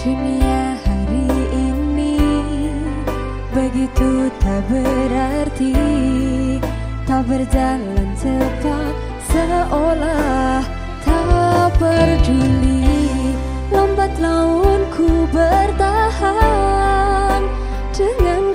Dunia hari ini begitu tak berarti Tak berjalan cepat seolah tak peduli. Lambat launku bertahan dengan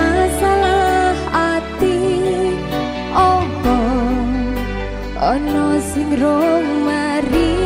masalah ati opo? Ono sing rong mari.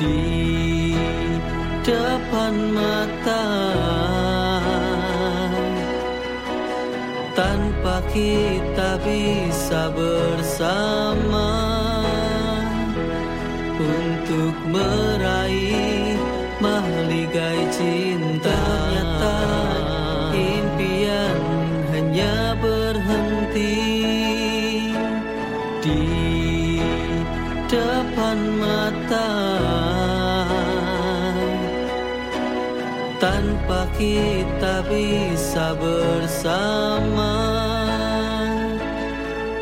di depan mata. Tanpa kita bisa bersama untuk meraih apa kita bisa bersama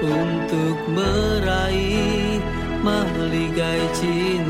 untuk meraih mahligai cinta?